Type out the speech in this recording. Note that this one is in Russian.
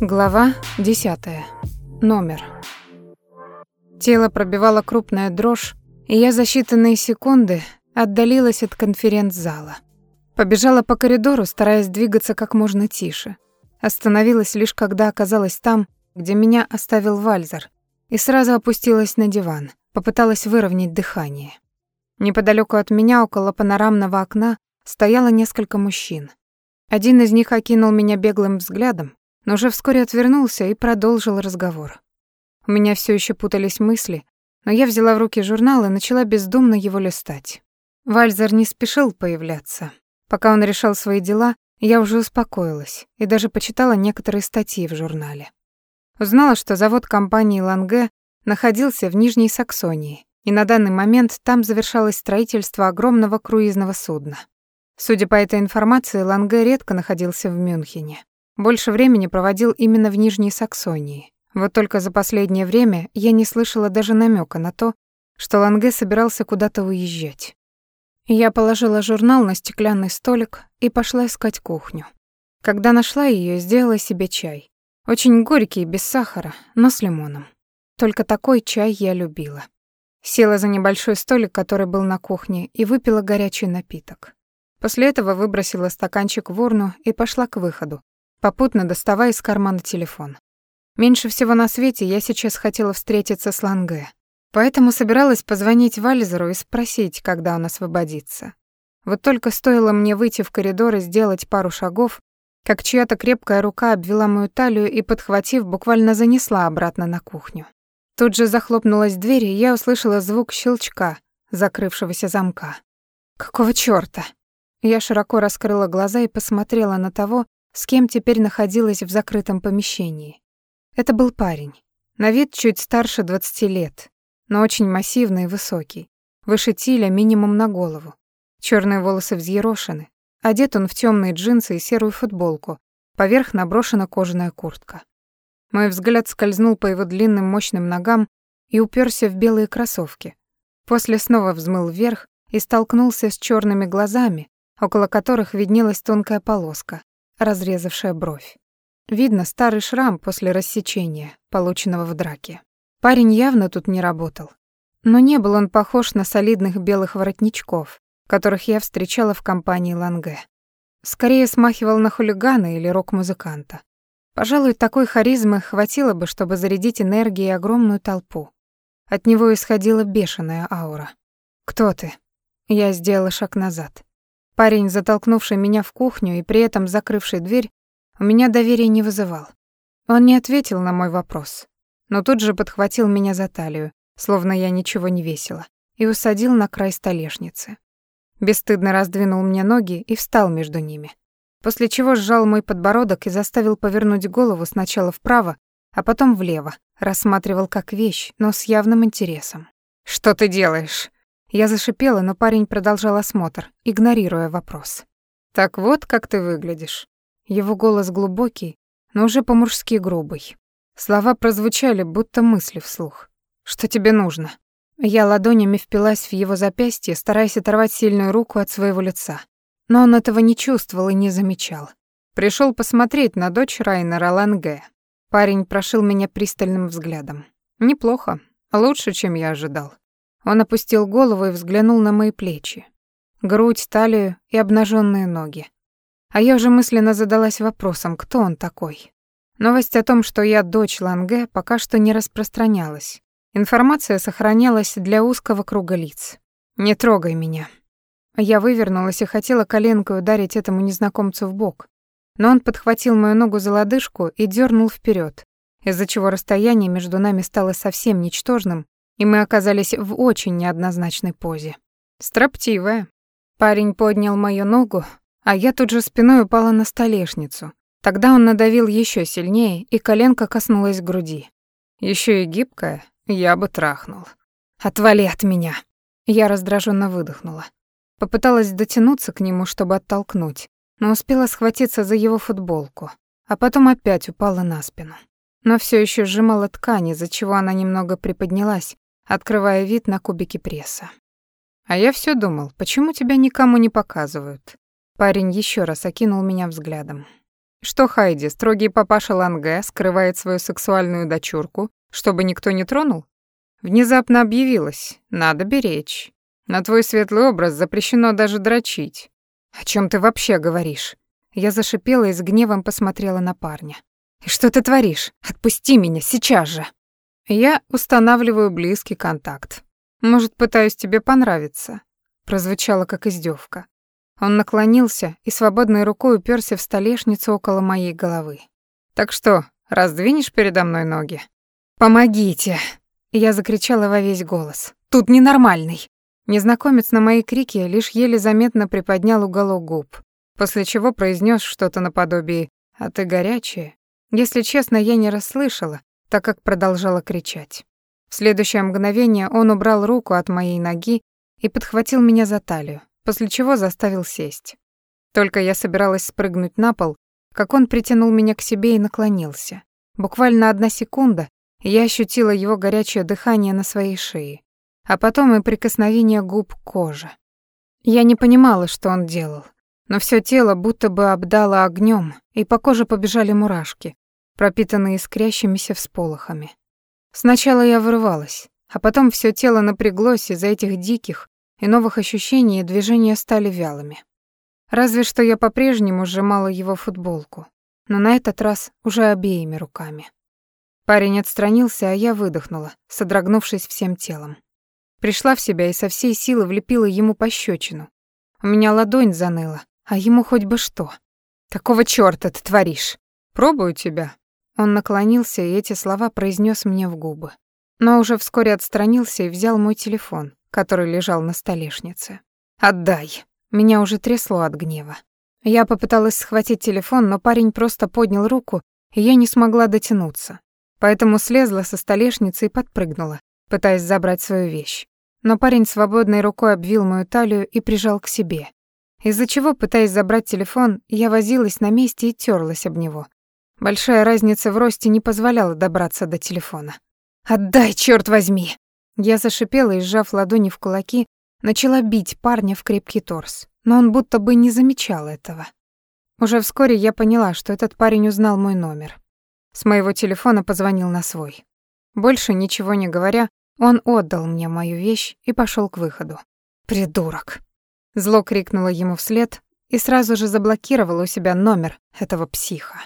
Глава 10. Номер. Тело пробивало крупная дрожь, и я за считанные секунды отдалилась от конференц-зала. Побежала по коридору, стараясь двигаться как можно тише. Остановилась лишь когда оказалась там, где меня оставил Вальзер, и сразу опустилась на диван, попыталась выровнять дыхание. Неподалеку от меня, около панорамного окна, стояло несколько мужчин. Один из них окинул меня беглым взглядом, но уже вскоре отвернулся и продолжил разговор. У меня все еще путались мысли, но я взяла в руки журнал и начала бездумно его листать. Вальзер не спешил появляться. Пока он решал свои дела, я уже успокоилась и даже почитала некоторые статьи в журнале. Узнала, что завод компании «Ланге» находился в Нижней Саксонии, и на данный момент там завершалось строительство огромного круизного судна. Судя по этой информации, Ланге редко находился в Мюнхене. Больше времени проводил именно в Нижней Саксонии. Вот только за последнее время я не слышала даже намека на то, что Ланге собирался куда-то уезжать. Я положила журнал на стеклянный столик и пошла искать кухню. Когда нашла ее, сделала себе чай. Очень горький, без сахара, но с лимоном. Только такой чай я любила. Села за небольшой столик, который был на кухне, и выпила горячий напиток. После этого выбросила стаканчик в урну и пошла к выходу, попутно доставая из кармана телефон. Меньше всего на свете я сейчас хотела встретиться с Ланге, поэтому собиралась позвонить Вальзеру и спросить, когда он освободится. Вот только стоило мне выйти в коридор и сделать пару шагов, как чья-то крепкая рука обвела мою талию и, подхватив, буквально занесла обратно на кухню. Тут же захлопнулась дверь, и я услышала звук щелчка, закрывшегося замка. Какого чёрта? Я широко раскрыла глаза и посмотрела на того, с кем теперь находилась в закрытом помещении. Это был парень. На вид чуть старше 20 лет, но очень массивный и высокий. Выше Тиля минимум на голову. Черные волосы взъерошены. Одет он в темные джинсы и серую футболку. Поверх наброшена кожаная куртка. Мой взгляд скользнул по его длинным мощным ногам и уперся в белые кроссовки. После снова взмыл вверх и столкнулся с черными глазами, около которых виднелась тонкая полоска, разрезавшая бровь. Видно старый шрам после рассечения, полученного в драке. Парень явно тут не работал. Но не был он похож на солидных белых воротничков, которых я встречала в компании Ланге. Скорее смахивал на хулигана или рок-музыканта. Пожалуй, такой харизмы хватило бы, чтобы зарядить энергией огромную толпу. От него исходила бешеная аура. «Кто ты?» Я сделала шаг назад. Парень, затолкнувший меня в кухню и при этом закрывший дверь, у меня доверия не вызывал. Он не ответил на мой вопрос, но тут же подхватил меня за талию, словно я ничего не весила, и усадил на край столешницы. Бесстыдно раздвинул мне ноги и встал между ними. После чего сжал мой подбородок и заставил повернуть голову сначала вправо, а потом влево, рассматривал как вещь, но с явным интересом. «Что ты делаешь?» Я зашипела, но парень продолжал осмотр, игнорируя вопрос. «Так вот, как ты выглядишь». Его голос глубокий, но уже по-мужски грубый. Слова прозвучали, будто мысли вслух. «Что тебе нужно?» Я ладонями впилась в его запястье, стараясь оторвать сильную руку от своего лица. Но он этого не чувствовал и не замечал. Пришел посмотреть на дочь Райнера Ланге. Парень прошил меня пристальным взглядом. Неплохо, лучше, чем я ожидал. Он опустил голову и взглянул на мои плечи, грудь, талию и обнаженные ноги. А я уже мысленно задалась вопросом, кто он такой. Новость о том, что я дочь Ланге, пока что не распространялась. Информация сохранялась для узкого круга лиц. «Не трогай меня». Я вывернулась и хотела коленкой ударить этому незнакомцу в бок, но он подхватил мою ногу за лодыжку и дернул вперед, из-за чего расстояние между нами стало совсем ничтожным и мы оказались в очень неоднозначной позе. Строптивая. Парень поднял мою ногу, а я тут же спиной упала на столешницу. Тогда он надавил еще сильнее, и коленка коснулась груди. Еще и гибкая, я бы трахнул. «Отвали от меня!» Я раздраженно выдохнула. Попыталась дотянуться к нему, чтобы оттолкнуть, но успела схватиться за его футболку, а потом опять упала на спину. Но все еще сжимала ткань, из-за чего она немного приподнялась, открывая вид на кубики пресса. «А я все думал, почему тебя никому не показывают?» Парень еще раз окинул меня взглядом. Что Хайди, строгий папаша Ланге, скрывает свою сексуальную дочурку, чтобы никто не тронул? Внезапно объявилась, надо беречь. На твой светлый образ запрещено даже дрочить. О чем ты вообще говоришь? Я зашипела и с гневом посмотрела на парня. «И что ты творишь? Отпусти меня сейчас же!» Я устанавливаю близкий контакт. Может, пытаюсь тебе понравиться. Прозвучало как издевка. Он наклонился и свободной рукой уперся в столешницу около моей головы. Так что, раздвинешь передо мной ноги? Помогите! Я закричала во весь голос. Тут ненормальный. Незнакомец на мои крики лишь еле заметно приподнял уголок губ, после чего произнес что-то наподобие «А ты горячая?» Если честно, я не расслышала, так как продолжала кричать. В следующее мгновение он убрал руку от моей ноги и подхватил меня за талию, после чего заставил сесть. Только я собиралась спрыгнуть на пол, как он притянул меня к себе и наклонился. Буквально одна секунда, я ощутила его горячее дыхание на своей шее, а потом и прикосновение губ к коже. Я не понимала, что он делал, но все тело будто бы обдало огнем, и по коже побежали мурашки, пропитанные искрящимися всполохами. Сначала я вырывалась, а потом все тело напряглось из-за этих диких и новых ощущений, и движения стали вялыми. Разве что я по-прежнему сжимала его футболку, но на этот раз уже обеими руками. Парень отстранился, а я выдохнула, содрогнувшись всем телом. Пришла в себя и со всей силы влепила ему пощечину. У меня ладонь заныла, а ему хоть бы что. «Какого чёрта ты творишь? Пробую тебя», он наклонился и эти слова произнес мне в губы. Но уже вскоре отстранился и взял мой телефон, который лежал на столешнице. «Отдай!» Меня уже трясло от гнева. Я попыталась схватить телефон, но парень просто поднял руку, и я не смогла дотянуться. Поэтому слезла со столешницы и подпрыгнула, пытаясь забрать свою вещь. Но парень свободной рукой обвил мою талию и прижал к себе. Из-за чего, пытаясь забрать телефон, я возилась на месте и терлась об него, Большая разница в росте не позволяла добраться до телефона. «Отдай, черт возьми!» Я зашипела и, сжав ладони в кулаки, начала бить парня в крепкий торс, но он будто бы не замечал этого. Уже вскоре я поняла, что этот парень узнал мой номер. С моего телефона позвонил на свой. Больше ничего не говоря, он отдал мне мою вещь и пошел к выходу. «Придурок!» Зло крикнула ему вслед и сразу же заблокировала у себя номер этого психа.